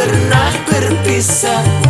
pernah berpisah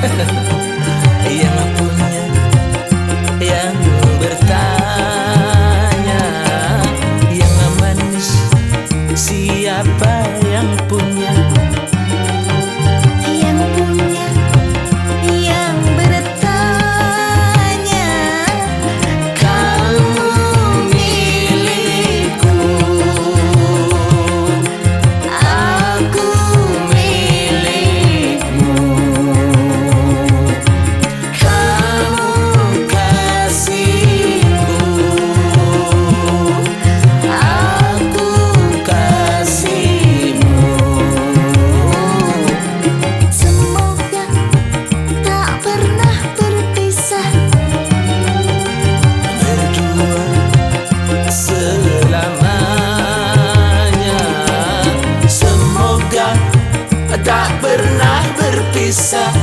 Música Suíça.